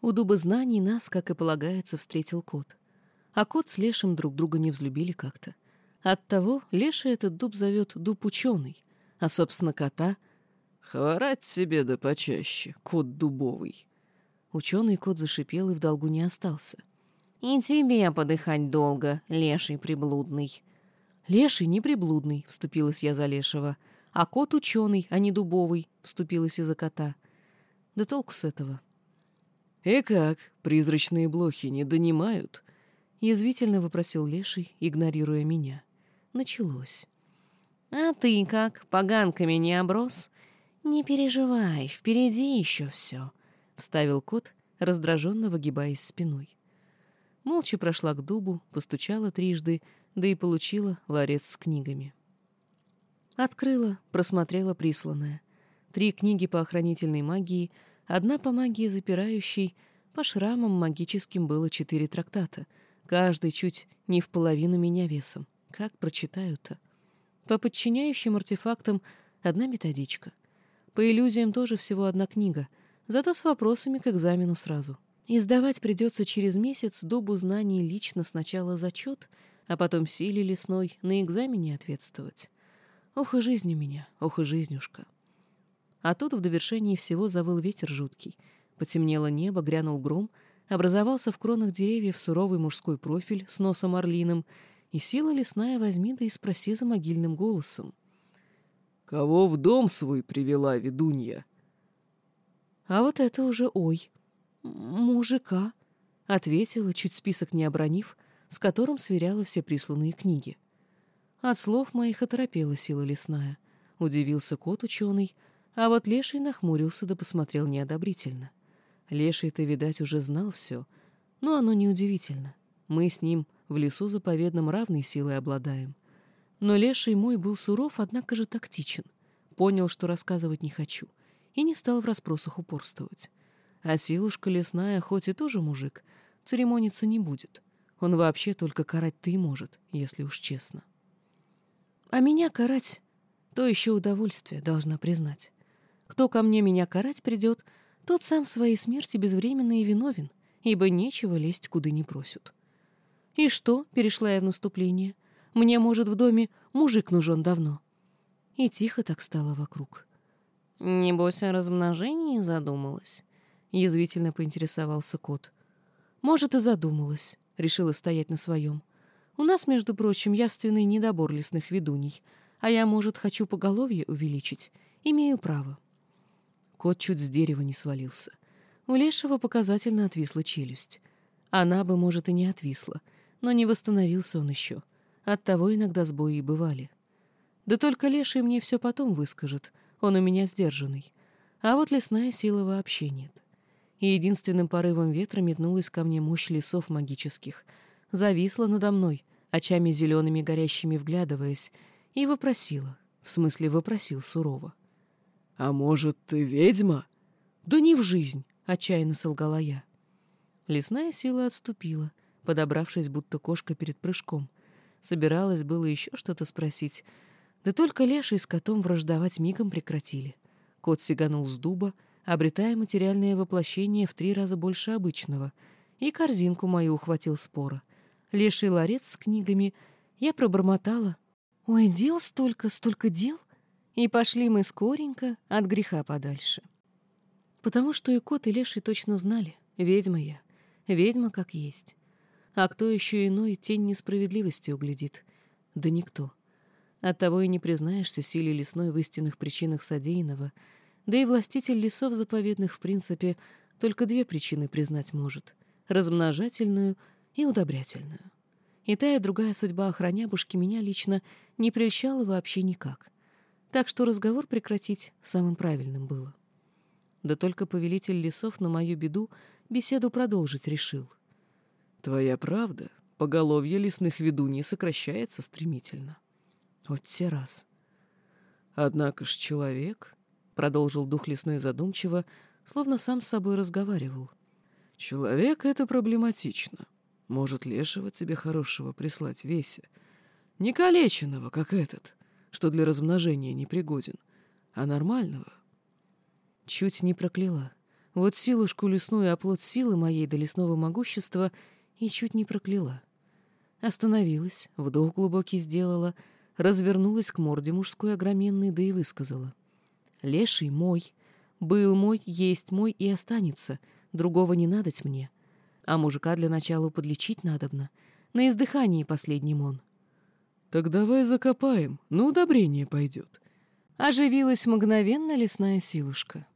У дуба знаний нас, как и полагается, встретил кот. А кот с лешим друг друга не взлюбили как-то. Оттого леший этот дуб зовет дуб ученый, а, собственно, кота — «Хворать себе да почаще, кот дубовый». Ученый кот зашипел и в долгу не остался. «И тебе подыхать долго, леший приблудный». «Леший не приблудный», — вступилась я за лешего. «А кот ученый, а не дубовый», — вступилась из-за кота. Да толку с этого. «И как, призрачные блохи не донимают?» — язвительно вопросил леший, игнорируя меня. Началось. «А ты как, поганками не оброс?» «Не переживай, впереди еще все», — вставил кот, раздраженно выгибаясь спиной. Молча прошла к дубу, постучала трижды, да и получила ларец с книгами. Открыла, просмотрела присланное. Три книги по охранительной магии, одна по магии запирающей, по шрамам магическим было четыре трактата, каждый чуть не в половину меня весом. Как прочитаю-то? По подчиняющим артефактам одна методичка. По иллюзиям тоже всего одна книга, зато с вопросами к экзамену сразу. Издавать придется через месяц дубу знаний лично сначала зачет, а потом силе лесной на экзамене ответствовать. Ох и жизнь у меня, ох и жизнюшка. А тут в довершении всего завыл ветер жуткий. Потемнело небо, грянул гром, образовался в кронах деревьев суровый мужской профиль с носом орлиным, и сила лесная возьми да и спроси за могильным голосом. «Кого в дом свой привела ведунья?» А вот это уже ой. «Мужика», — ответила, чуть список не обронив, с которым сверяла все присланные книги. От слов моих оторопела сила лесная. Удивился кот ученый, а вот леший нахмурился да посмотрел неодобрительно. Леший-то, видать, уже знал все, но оно неудивительно. Мы с ним в лесу заповедном равной силой обладаем. Но леший мой был суров, однако же тактичен. Понял, что рассказывать не хочу, и не стал в расспросах упорствовать. А силушка лесная, хоть и тоже мужик, церемониться не будет. Он вообще только карать-то и может, если уж честно. А меня карать — то еще удовольствие, должна признать. Кто ко мне меня карать придет, тот сам в своей смерти безвременно и виновен, ибо нечего лезть, куда не просят. И что, перешла я в наступление, мне, может, в доме мужик нужен давно. И тихо так стало вокруг. Небось, о размножении задумалась. — язвительно поинтересовался кот. «Может, и задумалась», — решила стоять на своем. «У нас, между прочим, явственный недобор лесных ведуней, а я, может, хочу поголовье увеличить. Имею право». Кот чуть с дерева не свалился. У лешего показательно отвисла челюсть. Она бы, может, и не отвисла, но не восстановился он еще. Оттого иногда сбои и бывали. Да только леший мне все потом выскажет, он у меня сдержанный. А вот лесная сила вообще нет и единственным порывом ветра метнулась ко мне мощь лесов магических. Зависла надо мной, очами зелеными горящими вглядываясь, и вопросила, в смысле вопросил сурово. «А может, ты ведьма?» «Да не в жизнь!» — отчаянно солгала я. Лесная сила отступила, подобравшись, будто кошка перед прыжком. Собиралась было еще что-то спросить, да только леший с котом враждовать мигом прекратили. Кот сиганул с дуба, обретая материальное воплощение в три раза больше обычного, и корзинку мою ухватил спора. Леший ларец с книгами я пробормотала. «Ой, дел столько, столько дел!» И пошли мы скоренько от греха подальше. Потому что и кот, и леший точно знали. Ведьма я. Ведьма как есть. А кто еще иной тень несправедливости углядит? Да никто. Оттого и не признаешься силе лесной в истинных причинах содеянного — да и властитель лесов заповедных, в принципе, только две причины признать может — размножательную и удобрятельную. И та, и другая судьба охранябушки меня лично не прельщала вообще никак. Так что разговор прекратить самым правильным было. Да только повелитель лесов на мою беду беседу продолжить решил. «Твоя правда, поголовье лесных ведуней сокращается стремительно». Вот те раз. Однако ж человек продолжил дух лесной задумчиво, словно сам с собой разговаривал. Человек — это проблематично. Может, лешего тебе хорошего прислать весе. Не калеченного, как этот, что для размножения не пригоден, а нормального. Чуть не прокляла. Вот силушку лесную оплот силы моей до лесного могущества и чуть не прокляла. Остановилась, вдох глубокий сделала, развернулась к морде мужской огроменной, да и высказала. «Леший мой, был мой, есть мой и останется, другого не надоть мне. А мужика для начала подлечить надобно, на издыхании последним он». «Так давай закопаем, на удобрение пойдет». Оживилась мгновенно лесная силушка.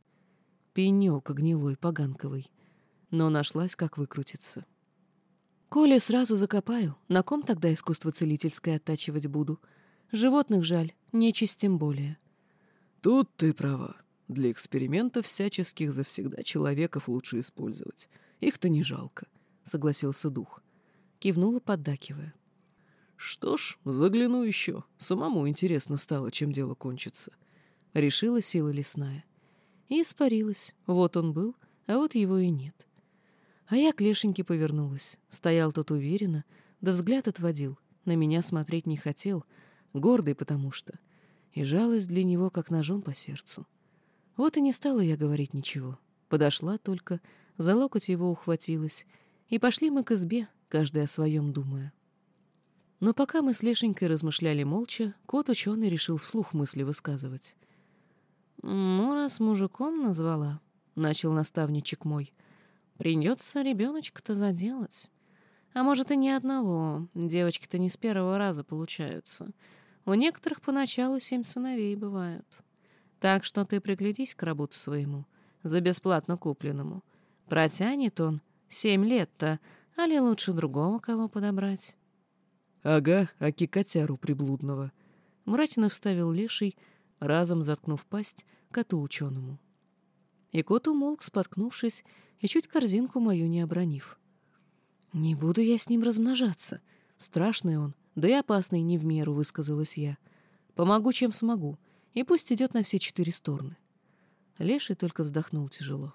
Пенек гнилой, поганковый. Но нашлась, как выкрутиться. Коли сразу закопаю, на ком тогда искусство целительское оттачивать буду? Животных жаль, нечисть тем более. Тут ты права. Для экспериментов всяческих завсегда человеков лучше использовать. Их-то не жалко, — согласился дух. Кивнула, поддакивая. Что ж, загляну еще. Самому интересно стало, чем дело кончится. Решила сила лесная и испарилась. Вот он был, а вот его и нет. А я к Лешеньке повернулась. Стоял тот уверенно, да взгляд отводил. На меня смотреть не хотел, гордый потому что. И жалость для него, как ножом по сердцу. Вот и не стала я говорить ничего. Подошла только, за локоть его ухватилась, и пошли мы к избе, каждый о своем думая. Но пока мы с Лешенькой размышляли молча, кот ученый решил вслух мысли высказывать. «Ну, раз мужиком назвала», — начал наставничек мой, — «придется ребеночка-то заделать. А может, и ни одного. Девочки-то не с первого раза получаются. У некоторых поначалу семь сыновей бывают. Так что ты приглядись к работу своему, за бесплатно купленному. Протянет он семь лет-то, али лучше другого кого подобрать». «Ага, аки котяру приблудного», — мрачно вставил леший, — разом заткнув пасть коту ученому. И кот умолк, споткнувшись, и чуть корзинку мою не обронив. «Не буду я с ним размножаться. Страшный он, да и опасный не в меру», — высказалась я. «Помогу, чем смогу, и пусть идет на все четыре стороны». Леший только вздохнул тяжело.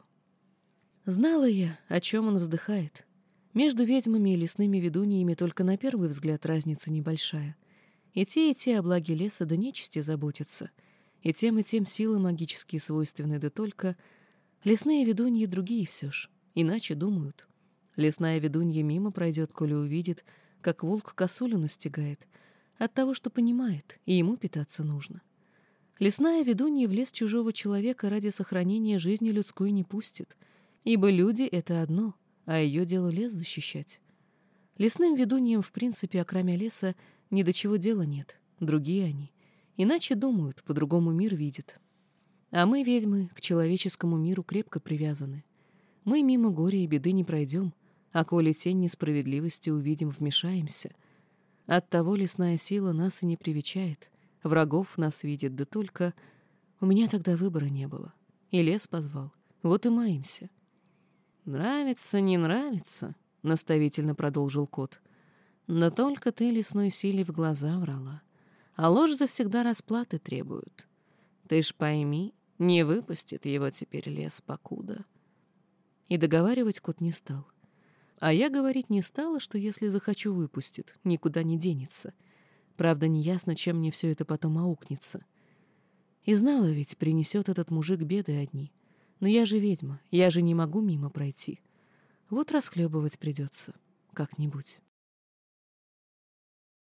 Знала я, о чем он вздыхает. Между ведьмами и лесными ведуньями только на первый взгляд разница небольшая. И те, и те о благе леса да нечисти заботятся — и тем и тем силы магические свойственны, да только лесные ведуньи другие все ж, иначе думают. Лесная ведунья мимо пройдет, коли увидит, как волк косулю настигает, от того, что понимает, и ему питаться нужно. Лесная ведунья в лес чужого человека ради сохранения жизни людской не пустит, ибо люди — это одно, а ее дело лес защищать. Лесным ведуньям, в принципе, окромя леса, ни до чего дела нет, другие они. Иначе думают, по-другому мир видят. А мы, ведьмы, к человеческому миру крепко привязаны. Мы мимо горя и беды не пройдем, а коли тень несправедливости увидим, вмешаемся. Оттого лесная сила нас и не привечает, врагов нас видит, да только у меня тогда выбора не было. И лес позвал, вот и маемся. «Нравится, не нравится», — наставительно продолжил кот. «Но только ты лесной силе в глаза врала а ложь завсегда расплаты требует. Ты ж пойми, не выпустит его теперь лес покуда. И договаривать кот не стал. А я говорить не стала, что если захочу, выпустит, никуда не денется. Правда, неясно, чем мне все это потом аукнется. И знала ведь, принесет этот мужик беды одни. Но я же ведьма, я же не могу мимо пройти. Вот расхлебывать придется как-нибудь.